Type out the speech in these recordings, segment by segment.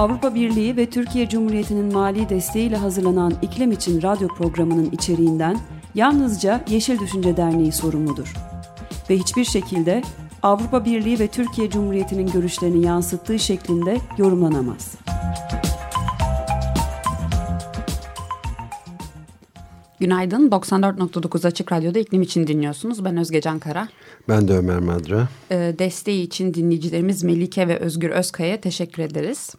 Avrupa Birliği ve Türkiye Cumhuriyeti'nin mali desteğiyle hazırlanan İklim için radyo programının içeriğinden yalnızca Yeşil Düşünce Derneği sorumludur. Ve hiçbir şekilde Avrupa Birliği ve Türkiye Cumhuriyeti'nin görüşlerini yansıttığı şeklinde yorumlanamaz. Günaydın. 94.9 Açık Radyo'da iklim için dinliyorsunuz. Ben Özge Can Kara. Ben de Ömer Madra. Ee, desteği için dinleyicilerimiz Melike ve Özgür Özkaya'ya teşekkür ederiz.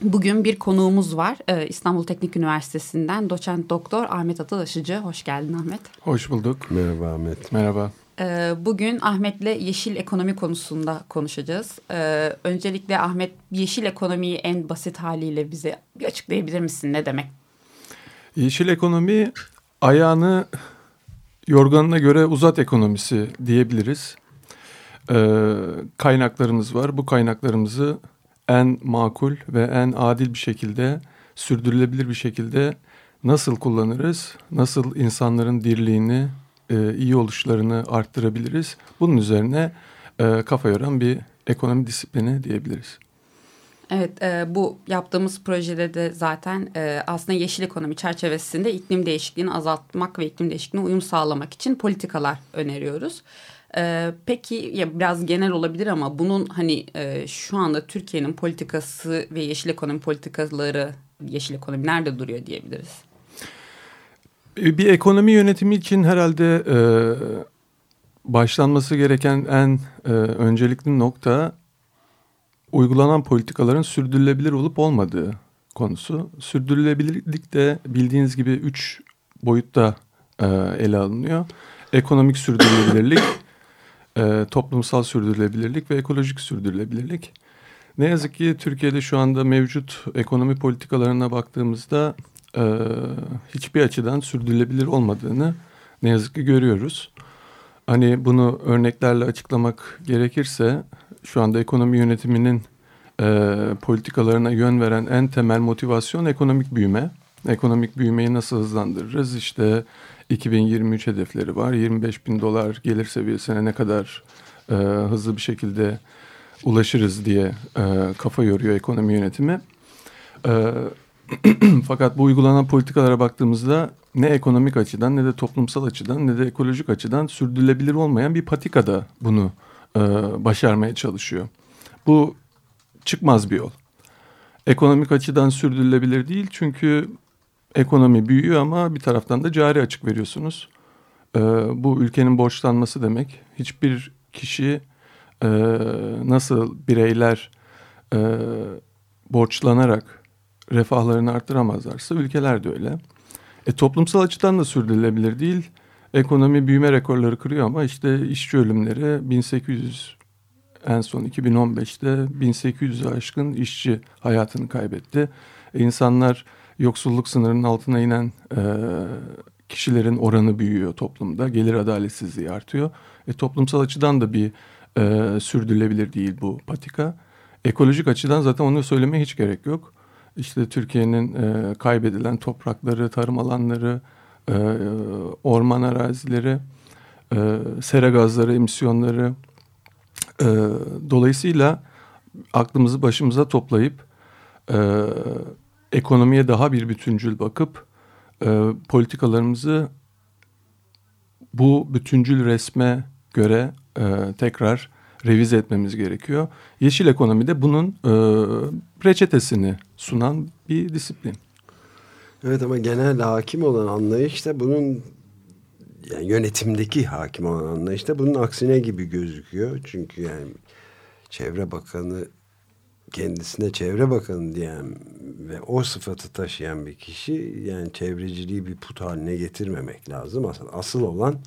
Bugün bir konuğumuz var. Ee, İstanbul Teknik Üniversitesi'nden doçent doktor Ahmet Atalaşıcı. Hoş geldin Ahmet. Hoş bulduk. Merhaba Ahmet. Merhaba. Ee, bugün Ahmet'le yeşil ekonomi konusunda konuşacağız. Ee, öncelikle Ahmet yeşil ekonomiyi en basit haliyle bize bir açıklayabilir misin? Ne demek? Yeşil ekonomi ayağını yorganına göre uzat ekonomisi diyebiliriz. Ee, kaynaklarımız var. Bu kaynaklarımızı en makul ve en adil bir şekilde, sürdürülebilir bir şekilde nasıl kullanırız? Nasıl insanların dirliğini, e, iyi oluşlarını arttırabiliriz? Bunun üzerine e, kafa yoran bir ekonomi disiplini diyebiliriz. Evet, e, bu yaptığımız projede de zaten e, aslında yeşil ekonomi çerçevesinde iklim değişikliğini azaltmak ve iklim değişikliğine uyum sağlamak için politikalar öneriyoruz. E, peki ya biraz genel olabilir ama bunun hani e, şu anda Türkiye'nin politikası ve yeşil ekonomi politikaları, yeşil ekonomi nerede duruyor diyebiliriz? E, bir ekonomi yönetimi için herhalde e, başlanması gereken en e, öncelikli nokta uygulanan politikaların sürdürülebilir olup olmadığı konusu. Sürdürülebilirlik de bildiğiniz gibi üç boyutta e, ele alınıyor. Ekonomik sürdürülebilirlik, e, toplumsal sürdürülebilirlik ve ekolojik sürdürülebilirlik. Ne yazık ki Türkiye'de şu anda mevcut ekonomi politikalarına baktığımızda e, hiçbir açıdan sürdürülebilir olmadığını ne yazık ki görüyoruz. Hani bunu örneklerle açıklamak gerekirse şu anda ekonomi yönetiminin e, politikalarına yön veren en temel motivasyon ekonomik büyüme. Ekonomik büyümeyi nasıl hızlandırırız? İşte 2023 hedefleri var. 25 bin dolar gelir seviyesine ne kadar e, hızlı bir şekilde ulaşırız diye e, kafa yoruyor ekonomi yönetimi. E, fakat bu uygulanan politikalara baktığımızda ne ekonomik açıdan ne de toplumsal açıdan ne de ekolojik açıdan sürdürülebilir olmayan bir patikada bunu e, başarmaya çalışıyor. Bu çıkmaz bir yol. Ekonomik açıdan sürdürülebilir değil çünkü ekonomi büyüyor ama bir taraftan da cari açık veriyorsunuz. E, bu ülkenin borçlanması demek. Hiçbir kişi e, nasıl bireyler e, borçlanarak refahlarını arttıramazlarsa ülkeler de öyle. E, toplumsal açıdan da sürdürülebilir değil. Ekonomi büyüme rekorları kırıyor ama işte işçi ölümleri 1800 en son 2015'te 1800'ü aşkın işçi hayatını kaybetti. E, insanlar yoksulluk sınırının altına inen e, kişilerin oranı büyüyor toplumda. Gelir adaletsizliği artıyor. E, toplumsal açıdan da bir e, sürdürülebilir değil bu patika. Ekolojik açıdan zaten onu söylemeye hiç gerek yok. İşte Türkiye'nin e, kaybedilen toprakları, tarım alanları, e, orman arazileri, e, sera gazları emisyonları. E, dolayısıyla aklımızı başımıza toplayıp e, ekonomiye daha bir bütüncül bakıp e, politikalarımızı bu bütüncül resme göre e, tekrar revize etmemiz gerekiyor. Yeşil ekonomide bunun e, reçetesini sunan bir disiplin. Evet ama genel hakim olan anlayış da bunun yani yönetimdeki hakim olan anlayış da bunun aksine gibi gözüküyor. Çünkü yani Çevre Bakanı kendisine Çevre Bakanı diyen ve o sıfatı taşıyan bir kişi yani çevreciliği bir put haline getirmemek lazım. Asıl, asıl olan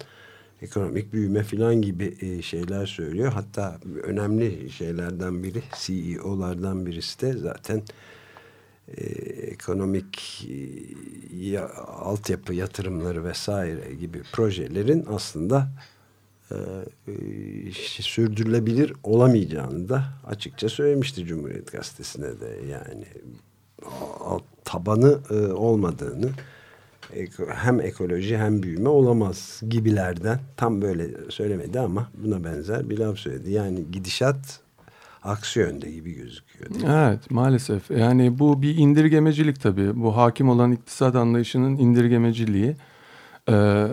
ekonomik büyüme filan gibi e, şeyler söylüyor. Hatta önemli şeylerden biri CEO'lardan birisi de zaten e, ekonomik e, ya, altyapı yatırımları vesaire gibi projelerin aslında e, e, sürdürülebilir olamayacağını da açıkça söylemişti Cumhuriyet Gazetesi'ne de yani tabanı e, olmadığını hem ekoloji hem büyüme olamaz gibilerden tam böyle söylemedi ama buna benzer bir laf söyledi. Yani gidişat aksi yönde gibi gözüküyor. Evet maalesef yani bu bir indirgemecilik tabii. Bu hakim olan iktisat anlayışının indirgemeciliği. Ee,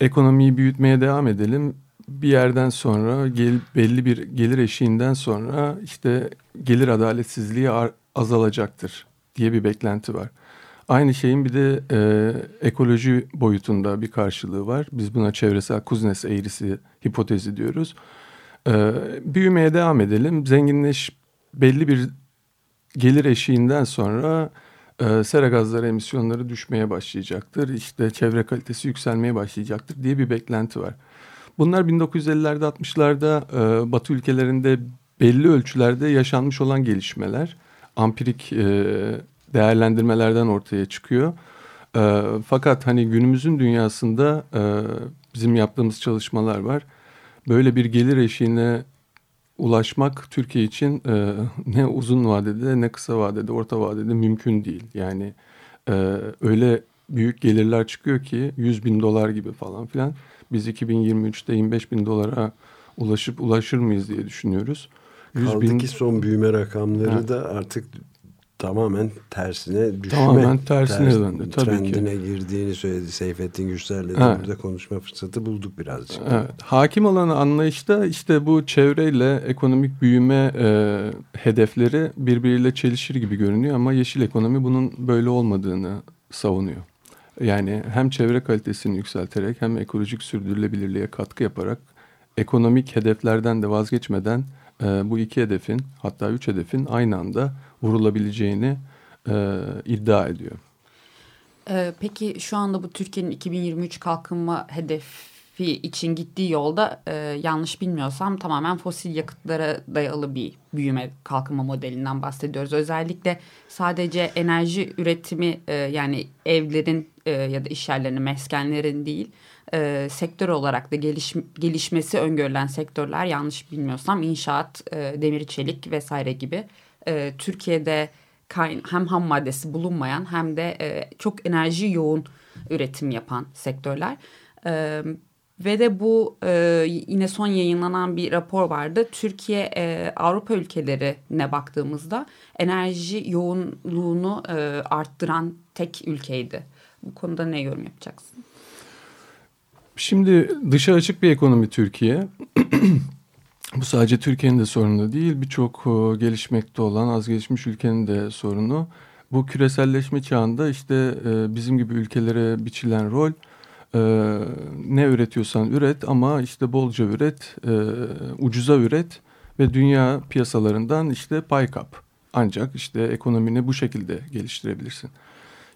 ekonomiyi büyütmeye devam edelim. Bir yerden sonra gel, belli bir gelir eşiğinden sonra işte gelir adaletsizliği azalacaktır diye bir beklenti var. Aynı şeyin bir de e, ekoloji boyutunda bir karşılığı var. Biz buna çevresel Kuznets eğrisi hipotezi diyoruz. E, büyümeye devam edelim. Zenginleş belli bir gelir eşiğinden sonra e, sera gazları emisyonları düşmeye başlayacaktır. İşte çevre kalitesi yükselmeye başlayacaktır diye bir beklenti var. Bunlar 1950'lerde 60'larda e, Batı ülkelerinde belli ölçülerde yaşanmış olan gelişmeler. Ampirik e, değerlendirmelerden ortaya çıkıyor. E, fakat hani günümüzün dünyasında e, bizim yaptığımız çalışmalar var. Böyle bir gelir eşiğine ulaşmak Türkiye için e, ne uzun vadede ne kısa vadede orta vadede mümkün değil. Yani e, öyle büyük gelirler çıkıyor ki 100 bin dolar gibi falan filan. Biz 2023'te 25 bin dolara ulaşıp ulaşır mıyız diye düşünüyoruz. 100 Kaldı bin... ki son büyüme rakamları ha. da artık tamamen tersine düşme. Tamamen tersine ters, döndü tabii trendine ki. girdiğini söyledi Seyfettin Güçler'le de evet. burada konuşma fırsatı bulduk birazcık. Evet. Hakim olan anlayışta işte bu çevreyle ekonomik büyüme e, hedefleri birbiriyle çelişir gibi görünüyor ama yeşil ekonomi bunun böyle olmadığını savunuyor. Yani hem çevre kalitesini yükselterek hem ekolojik sürdürülebilirliğe katkı yaparak ekonomik hedeflerden de vazgeçmeden e, bu iki hedefin hatta üç hedefin aynı anda vurulabileceğini e, iddia ediyor. Ee, peki şu anda bu Türkiye'nin 2023 kalkınma hedefi için gittiği yolda e, yanlış bilmiyorsam tamamen fosil yakıtlara dayalı bir büyüme kalkınma modelinden bahsediyoruz. Özellikle sadece enerji üretimi e, yani evlerin e, ya da iş yerlerinin, meskenlerin değil e, sektör olarak da geliş, gelişmesi öngörülen sektörler yanlış bilmiyorsam inşaat, e, demir çelik vesaire gibi e, Türkiye'de hem ham maddesi bulunmayan hem de e, çok enerji yoğun üretim yapan sektörler. E, ve de bu e, yine son yayınlanan bir rapor vardı. Türkiye e, Avrupa ülkelerine baktığımızda enerji yoğunluğunu e, arttıran tek ülkeydi. Bu konuda ne yorum yapacaksın? Şimdi dışa açık bir ekonomi Türkiye. Bu sadece Türkiye'nin de sorunu değil, birçok e, gelişmekte olan az gelişmiş ülkenin de sorunu. Bu küreselleşme çağında işte e, bizim gibi ülkelere biçilen rol e, ne üretiyorsan üret ama işte bolca üret, ucuza üret ve dünya piyasalarından işte pay kap. Ancak işte ekonomini bu şekilde geliştirebilirsin.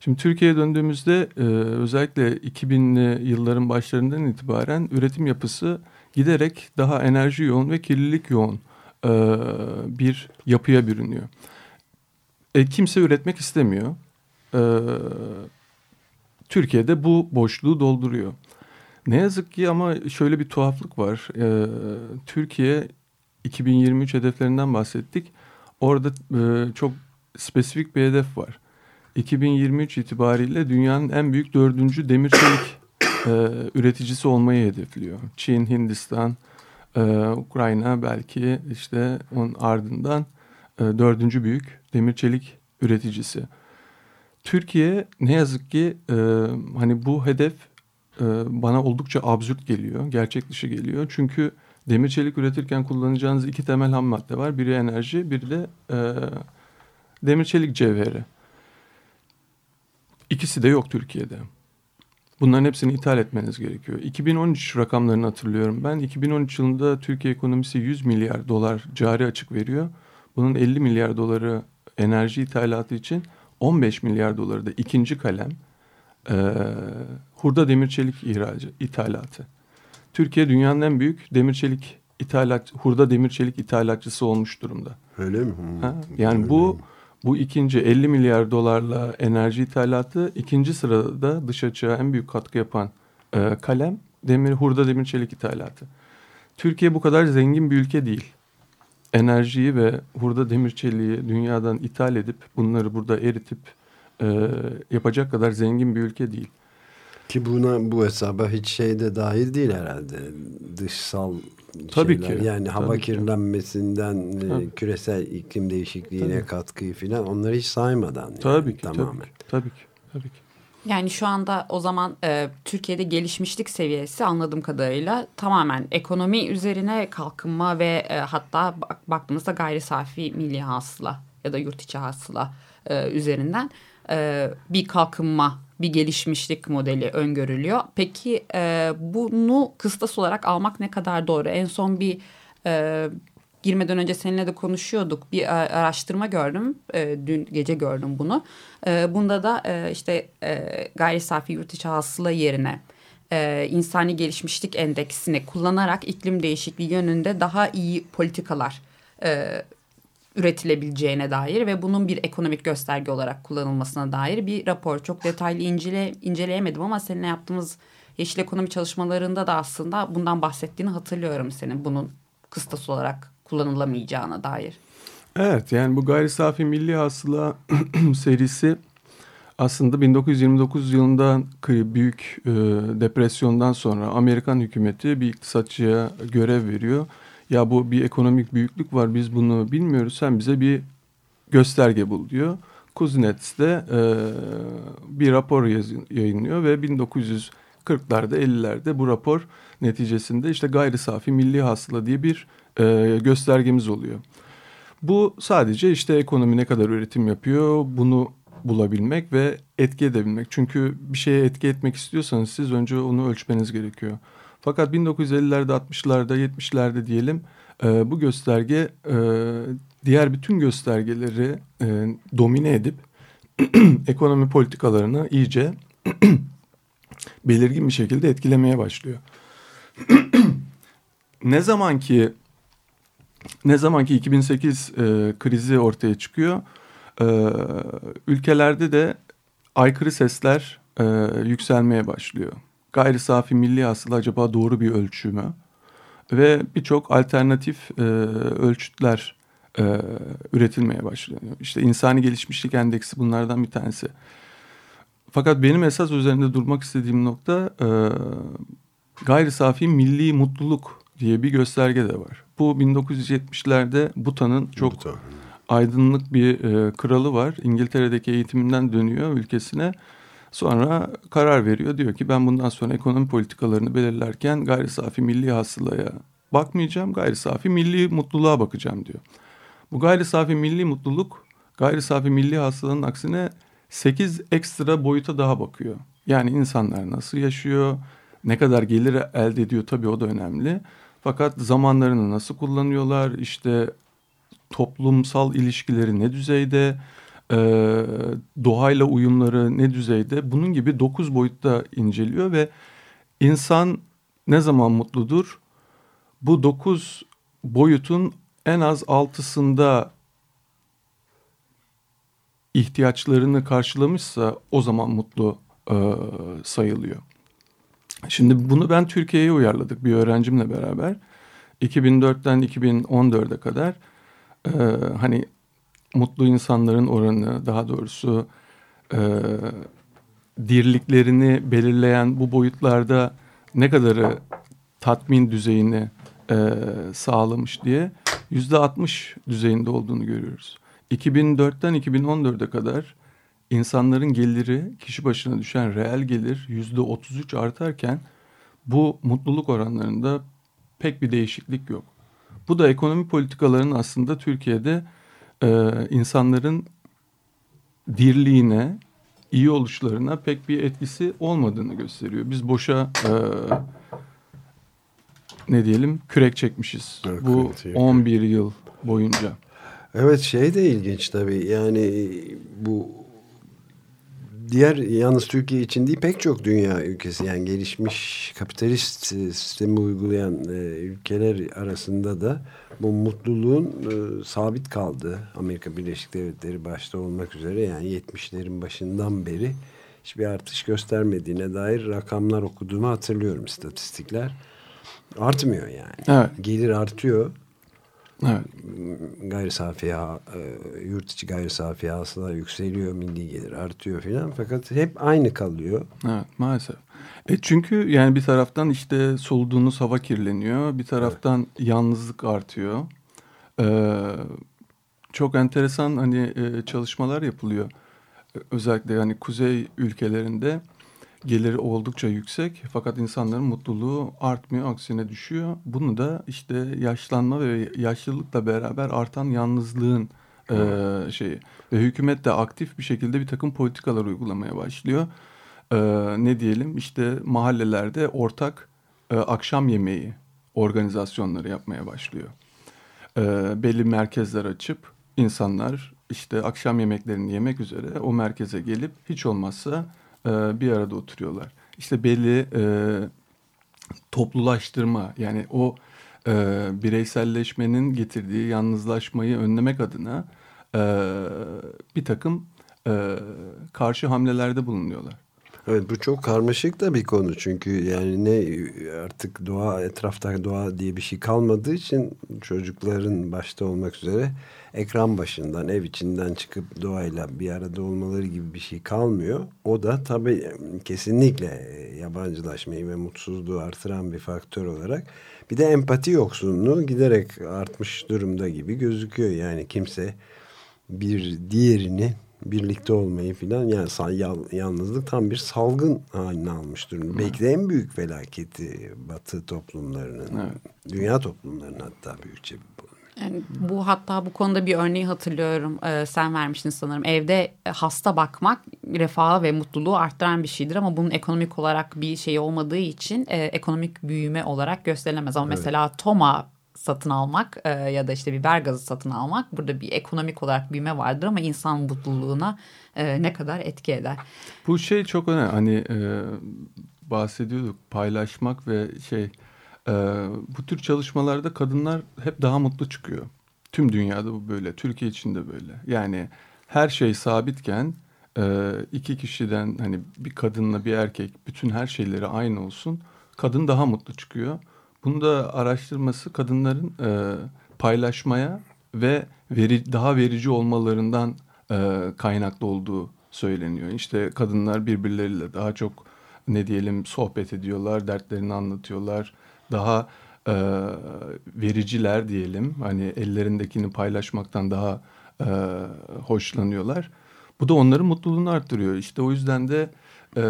Şimdi Türkiye'ye döndüğümüzde özellikle 2000'li yılların başlarından itibaren üretim yapısı giderek daha enerji yoğun ve kirlilik yoğun e, bir yapıya bürünüyor. E, kimse üretmek istemiyor. E, Türkiye'de bu boşluğu dolduruyor. Ne yazık ki ama şöyle bir tuhaflık var. E, Türkiye 2023 hedeflerinden bahsettik. Orada e, çok spesifik bir hedef var. 2023 itibariyle dünyanın en büyük dördüncü demir çelik e, üreticisi olmayı hedefliyor. Çin, Hindistan, e, Ukrayna belki işte onun ardından e, dördüncü büyük demir çelik üreticisi. Türkiye ne yazık ki e, hani bu hedef e, bana oldukça absürt geliyor, gerçek dışı geliyor. Çünkü demir çelik üretirken kullanacağınız iki temel ham madde var. Biri enerji, biri de e, demir çelik cevheri. İkisi de yok Türkiye'de. Bunların hepsini ithal etmeniz gerekiyor. 2013 rakamlarını hatırlıyorum ben. 2013 yılında Türkiye ekonomisi 100 milyar dolar cari açık veriyor. Bunun 50 milyar doları enerji ithalatı için 15 milyar doları da ikinci kalem e, hurda demir çelik ihracı, ithalatı. Türkiye dünyanın en büyük demir çelik ithalat, hurda demir çelik ithalatçısı olmuş durumda. Öyle mi? Ha? Yani Öyle bu mi? Bu ikinci 50 milyar dolarla enerji ithalatı ikinci sırada dış açığa en büyük katkı yapan e, kalem demir hurda demir çelik ithalatı. Türkiye bu kadar zengin bir ülke değil. Enerjiyi ve hurda demir çeliği dünyadan ithal edip bunları burada eritip e, yapacak kadar zengin bir ülke değil. Ki buna bu hesaba hiç şey de dahil değil herhalde. Dışsal Tabii şeyler. ki. Yani hava Tabii kirlenmesinden e, Tabii. küresel iklim değişikliğine Tabii. katkıyı filan onları hiç saymadan. Yani, Tabii ki, tamamen. tabii ki, tabii ki, tabii ki. Yani şu anda o zaman e, Türkiye'de gelişmişlik seviyesi anladığım kadarıyla tamamen ekonomi üzerine kalkınma ve e, hatta bak, baktığımızda gayri safi milli hasıla ya da yurt içi hasıla e, üzerinden e, bir kalkınma, bir gelişmişlik modeli öngörülüyor. Peki e, bunu kıstas olarak almak ne kadar doğru? En son bir e, girmeden önce seninle de konuşuyorduk. Bir e, araştırma gördüm. E, dün gece gördüm bunu. E, bunda da e, işte e, gayri safi yurt içi hasıla yerine e, insani gelişmişlik endeksini kullanarak iklim değişikliği yönünde daha iyi politikalar e, üretilebileceğine dair ve bunun bir ekonomik gösterge olarak kullanılmasına dair bir rapor. Çok detaylı incele, inceleyemedim ama seninle yaptığımız yeşil ekonomi çalışmalarında da aslında bundan bahsettiğini hatırlıyorum senin bunun kıstas olarak kullanılamayacağına dair. Evet yani bu gayri safi milli hasıla serisi aslında 1929 yılında büyük e, depresyondan sonra Amerikan hükümeti bir iktisatçıya görev veriyor. Ya bu bir ekonomik büyüklük var biz bunu bilmiyoruz sen bize bir gösterge bul diyor. Kuznets de e, bir rapor yayınlıyor ve 1940'larda 50'lerde bu rapor neticesinde işte gayri safi milli hasıla diye bir e, göstergemiz oluyor. Bu sadece işte ekonomi ne kadar üretim yapıyor bunu bulabilmek ve etki edebilmek. Çünkü bir şeye etki etmek istiyorsanız siz önce onu ölçmeniz gerekiyor. Fakat 1950'lerde, 60'larda, 70'lerde diyelim e, bu gösterge e, diğer bütün göstergeleri e, domine edip ekonomi politikalarını iyice belirgin bir şekilde etkilemeye başlıyor. ne zaman ki ne zaman ki 2008 e, krizi ortaya çıkıyor, e, ülkelerde de aykırı sesler e, yükselmeye başlıyor. Gayri safi milli hasıla acaba doğru bir ölçü mü? Ve birçok alternatif e, ölçütler e, üretilmeye başlıyor. İşte insani gelişmişlik endeksi bunlardan bir tanesi. Fakat benim esas üzerinde durmak istediğim nokta e, gayri safi milli mutluluk diye bir gösterge de var. Bu 1970'lerde Butan'ın çok Butan. aydınlık bir e, kralı var. İngiltere'deki eğitiminden dönüyor ülkesine. Sonra karar veriyor. Diyor ki ben bundan sonra ekonomi politikalarını belirlerken gayri safi milli hasılaya bakmayacağım. Gayri safi milli mutluluğa bakacağım diyor. Bu gayri safi milli mutluluk gayri safi milli hasılanın aksine 8 ekstra boyuta daha bakıyor. Yani insanlar nasıl yaşıyor, ne kadar gelir elde ediyor tabii o da önemli. Fakat zamanlarını nasıl kullanıyorlar, işte toplumsal ilişkileri ne düzeyde, e, doğayla uyumları ne düzeyde bunun gibi dokuz boyutta inceliyor ve insan ne zaman mutludur? Bu dokuz boyutun en az altısında ihtiyaçlarını karşılamışsa o zaman mutlu e, sayılıyor. Şimdi bunu ben Türkiye'ye uyarladık bir öğrencimle beraber. 2004'ten 2014'e kadar e, hani mutlu insanların oranı daha doğrusu e, dirliklerini belirleyen bu boyutlarda ne kadarı tatmin düzeyini e, sağlamış diye yüzde 60 düzeyinde olduğunu görüyoruz. 2004'ten 2014'e kadar insanların geliri kişi başına düşen reel gelir yüzde 33 artarken bu mutluluk oranlarında pek bir değişiklik yok. Bu da ekonomi politikalarının aslında Türkiye'de e, insanların dirliğine, iyi oluşlarına pek bir etkisi olmadığını gösteriyor. Biz boşa e, ne diyelim kürek çekmişiz evet, bu 11 yıl boyunca. Evet şey de ilginç tabii yani bu diğer yalnız Türkiye için değil pek çok dünya ülkesi yani gelişmiş kapitalist sistemi uygulayan e, ülkeler arasında da bu mutluluğun e, sabit kaldığı Amerika Birleşik Devletleri başta olmak üzere yani 70'lerin başından beri hiçbir artış göstermediğine dair rakamlar okuduğumu hatırlıyorum istatistikler. Artmıyor yani. Evet. Gelir artıyor. Evet. Gayri safi e, yurt içi gayri safi hasıla yükseliyor, milli gelir artıyor filan fakat hep aynı kalıyor. Evet maalesef. E çünkü yani bir taraftan işte soluduğunuz hava kirleniyor, bir taraftan evet. yalnızlık artıyor. Ee, çok enteresan hani e, çalışmalar yapılıyor. Özellikle yani kuzey ülkelerinde geliri oldukça yüksek fakat insanların mutluluğu artmıyor aksine düşüyor. Bunu da işte yaşlanma ve yaşlılıkla beraber artan yalnızlığın e, şeyi ve hükümet de aktif bir şekilde bir takım politikalar uygulamaya başlıyor. E, ne diyelim işte mahallelerde ortak e, akşam yemeği organizasyonları yapmaya başlıyor. E, belli merkezler açıp insanlar işte akşam yemeklerini yemek üzere o merkeze gelip hiç olmazsa e, bir arada oturuyorlar. İşte belli e, toplulaştırma yani o e, bireyselleşmenin getirdiği yalnızlaşmayı önlemek adına e, bir takım e, karşı hamlelerde bulunuyorlar. Evet bu çok karmaşık da bir konu çünkü yani ne artık doğa etrafta doğa diye bir şey kalmadığı için çocukların başta olmak üzere ekran başından ev içinden çıkıp doğayla bir arada olmaları gibi bir şey kalmıyor. O da tabii kesinlikle yabancılaşmayı ve mutsuzluğu artıran bir faktör olarak bir de empati yoksunluğu giderek artmış durumda gibi gözüküyor. Yani kimse bir diğerini birlikte olmayı filan yani yalnızlık tam bir salgın haline almış durumda. Belki de en büyük felaketi Batı toplumlarının, evet. dünya toplumlarının hatta büyükçe bir yani bu hatta bu konuda bir örneği hatırlıyorum. Ee, sen vermiştin sanırım. Evde hasta bakmak refahı ve mutluluğu arttıran bir şeydir ama bunun ekonomik olarak bir şey olmadığı için e, ekonomik büyüme olarak gösterilemez. Ama evet. mesela Toma satın almak e, ya da işte biber gazı satın almak burada bir ekonomik olarak büyüme vardır ama insan mutluluğuna e, ne kadar etki eder. Bu şey çok önemli hani e, bahsediyorduk paylaşmak ve şey e, bu tür çalışmalarda kadınlar hep daha mutlu çıkıyor. Tüm dünyada bu böyle Türkiye için de böyle yani her şey sabitken e, iki kişiden hani bir kadınla bir erkek bütün her şeyleri aynı olsun kadın daha mutlu çıkıyor. Bunu da araştırması kadınların e, paylaşmaya ve veri, daha verici olmalarından e, kaynaklı olduğu söyleniyor. İşte kadınlar birbirleriyle daha çok ne diyelim sohbet ediyorlar, dertlerini anlatıyorlar. Daha e, vericiler diyelim. Hani ellerindekini paylaşmaktan daha e, hoşlanıyorlar. Bu da onların mutluluğunu arttırıyor. İşte o yüzden de e,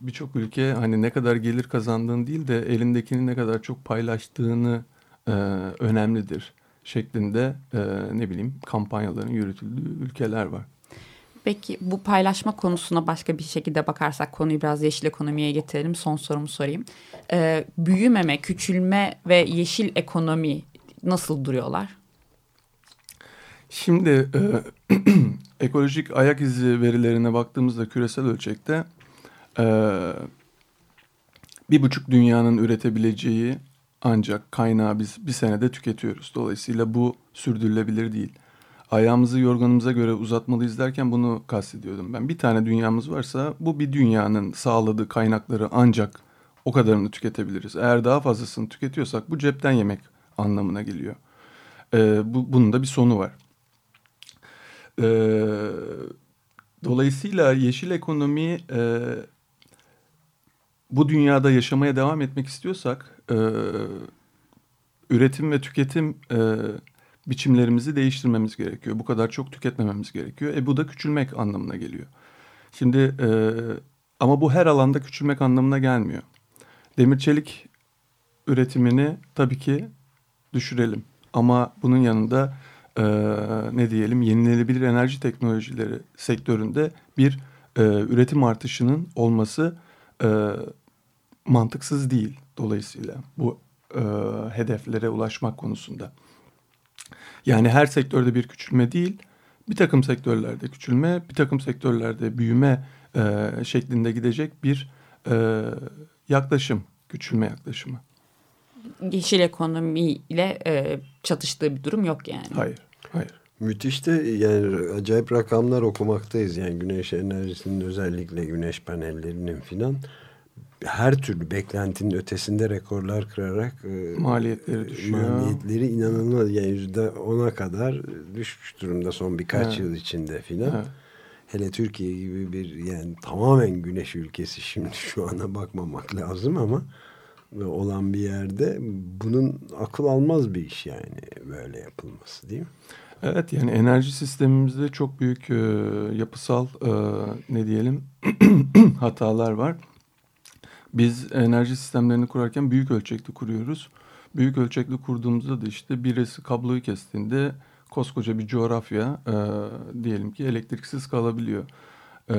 birçok ülke hani ne kadar gelir kazandığın değil de elindekini ne kadar çok paylaştığını e, önemlidir şeklinde e, ne bileyim kampanyaların yürütüldüğü ülkeler var. Peki bu paylaşma konusuna başka bir şekilde bakarsak konuyu biraz yeşil ekonomiye getirelim. Son sorumu sorayım. Ee, büyümeme, küçülme ve yeşil ekonomi nasıl duruyorlar? Şimdi e, ekolojik ayak izi verilerine baktığımızda küresel ölçekte bir buçuk dünyanın üretebileceği ancak kaynağı biz bir senede tüketiyoruz. Dolayısıyla bu sürdürülebilir değil. Ayağımızı yorganımıza göre uzatmalıyız derken bunu kastediyordum ben. Bir tane dünyamız varsa bu bir dünyanın sağladığı kaynakları ancak o kadarını tüketebiliriz. Eğer daha fazlasını tüketiyorsak bu cepten yemek anlamına geliyor. Ee, bu, bunun da bir sonu var. Ee, dolayısıyla yeşil ekonomi e, bu dünyada yaşamaya devam etmek istiyorsak e, üretim ve tüketim e, biçimlerimizi değiştirmemiz gerekiyor. Bu kadar çok tüketmememiz gerekiyor. E bu da küçülmek anlamına geliyor. Şimdi e, ama bu her alanda küçülmek anlamına gelmiyor. Demir çelik üretimini tabii ki düşürelim. Ama bunun yanında e, ne diyelim yenilenebilir enerji teknolojileri sektöründe bir e, üretim artışının olması e, mantıksız değil dolayısıyla bu e, hedeflere ulaşmak konusunda. Yani her sektörde bir küçülme değil, bir takım sektörlerde küçülme, bir takım sektörlerde büyüme e, şeklinde gidecek bir e, yaklaşım, küçülme yaklaşımı. Yeşil ekonomiyle e, çatıştığı bir durum yok yani. Hayır, hayır. Müthiş de yani acayip rakamlar okumaktayız. Yani güneş enerjisinin özellikle güneş panellerinin filan her türlü beklentinin ötesinde rekorlar kırarak e, maliyetleri düşüyor. Maliyetleri inanılmaz yani yüzde ona kadar düşmüş durumda son birkaç evet. yıl içinde filan. Evet. Hele Türkiye gibi bir yani tamamen güneş ülkesi şimdi şu ana bakmamak lazım ama olan bir yerde bunun akıl almaz bir iş yani böyle yapılması değil mi? Evet yani enerji sistemimizde çok büyük e, yapısal e, ne diyelim hatalar var. Biz enerji sistemlerini kurarken büyük ölçekli kuruyoruz. Büyük ölçekli kurduğumuzda da işte birisi kabloyu kestiğinde koskoca bir coğrafya e, diyelim ki elektriksiz kalabiliyor. E,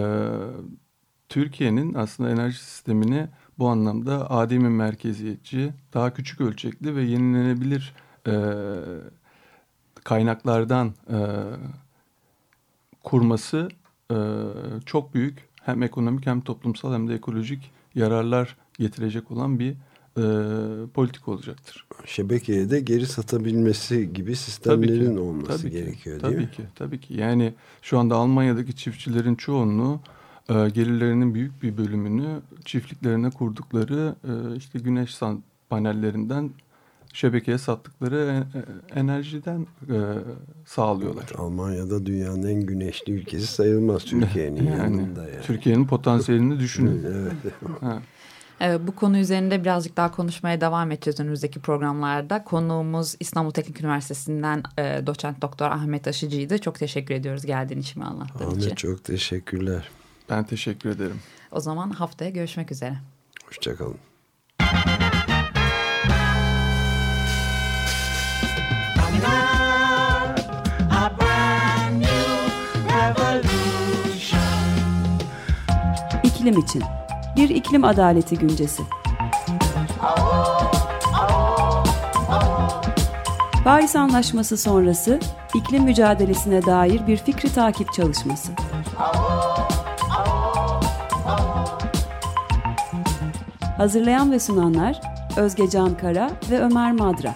Türkiye'nin aslında enerji sistemini bu anlamda ademi merkeziyetçi, daha küçük ölçekli ve yenilenebilir e, kaynaklardan e, kurması e, çok büyük hem ekonomik hem toplumsal hem de ekolojik yararlar getirecek olan bir e, politik olacaktır. Şebekeye de geri satabilmesi gibi sistemlerin tabii ki, olması tabii gerekiyor ki, değil tabii mi? Tabii ki, tabii ki. Yani şu anda Almanya'daki çiftçilerin çoğunluğu e, gelirlerinin büyük bir bölümünü çiftliklerine kurdukları e, işte güneş panellerinden şebekeye sattıkları e, enerjiden e, sağlıyorlar. Evet, Almanya'da dünyanın en güneşli ülkesi sayılmaz Türkiye'nin yani, yanında. Yani. Türkiye'nin potansiyelini düşünün. evet. Evet, bu konu üzerinde birazcık daha konuşmaya devam edeceğiz önümüzdeki programlarda. Konuğumuz İstanbul Teknik Üniversitesi'nden e, doçent doktor Ahmet Aşıcı'ydı. Çok teşekkür ediyoruz geldiğin için anlattığın Ahmet, için. Ahmet çok teşekkürler. Ben teşekkür ederim. O zaman haftaya görüşmek üzere. Hoşçakalın. İklim için bir iklim adaleti güncesi. Paris Anlaşması sonrası iklim mücadelesine dair bir fikri takip çalışması. Hazırlayan ve sunanlar Özge Can Kara ve Ömer Madra.